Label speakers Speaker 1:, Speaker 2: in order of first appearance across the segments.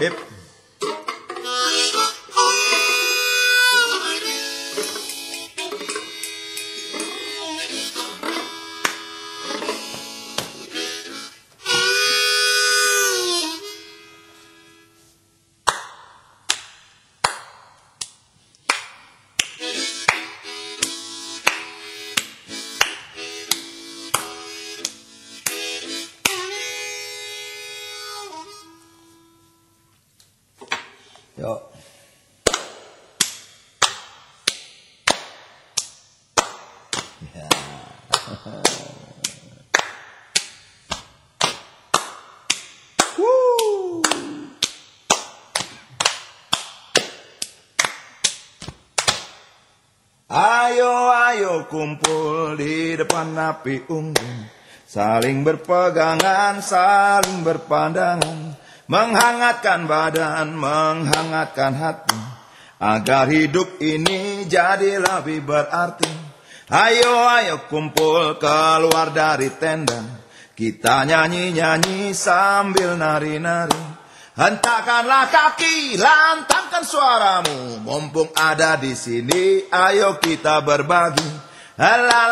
Speaker 1: Hip. Yuk. Ya. Ayo, ayo kumpul di depan api unggun Saling berpegangan, saling berpandangan Menghangatkan badan, menghangatkan hati. Agar hidup ini jadi lebih berarti. Ayo, ayo kumpul keluar dari tenda. Kita nyanyi-nyanyi sambil nari-nari. Hentakkanlah kaki, lantangkan suaramu. Mumpung ada di sini, ayo kita berbagi. La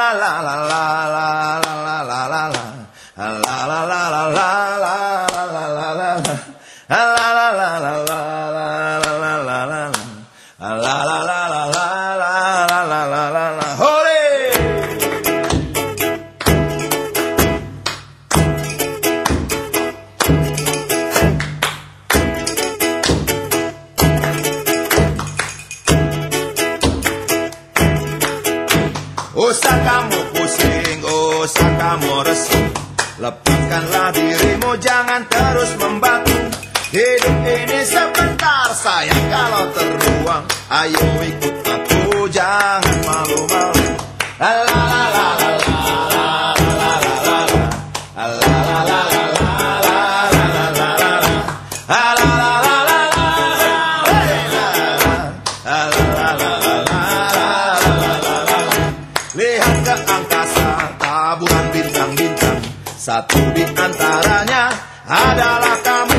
Speaker 1: Osakamu pusing, kamu resah. Lepaskanlah dirimu, jangan terus membatu Hidup ini sebentar sayang kalau terbuang Ayo ikut aku jangan malu-malu La la la la la Satu di antaranya adalah kamu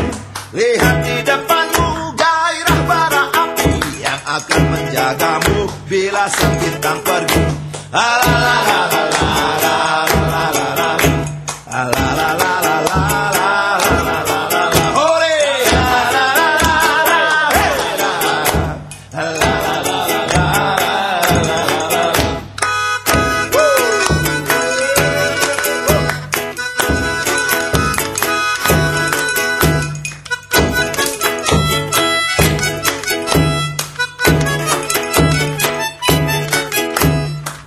Speaker 1: Lihat di depanmu gairah bara api Yang akan menjagamu bila sang bintang pergi. La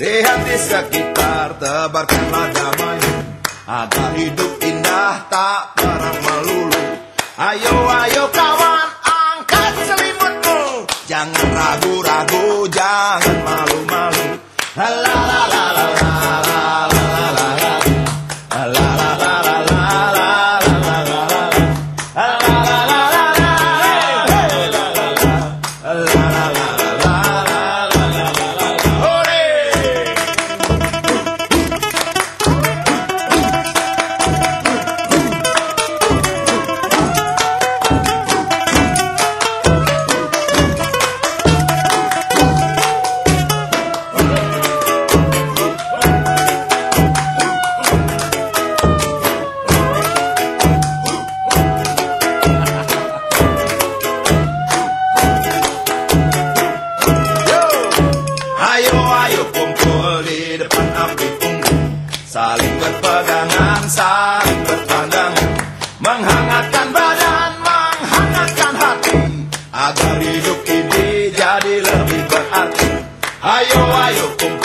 Speaker 1: Desa-desa kita tebarkanlah damai agar hidup indah tak pernah melulu. Ayo, ayo kau Saling berpegangan, saling berpandangan Menghangatkan badan, menghangatkan hati. Agar hidup ini jadi lebih berarti. Ayo, ayo kumpul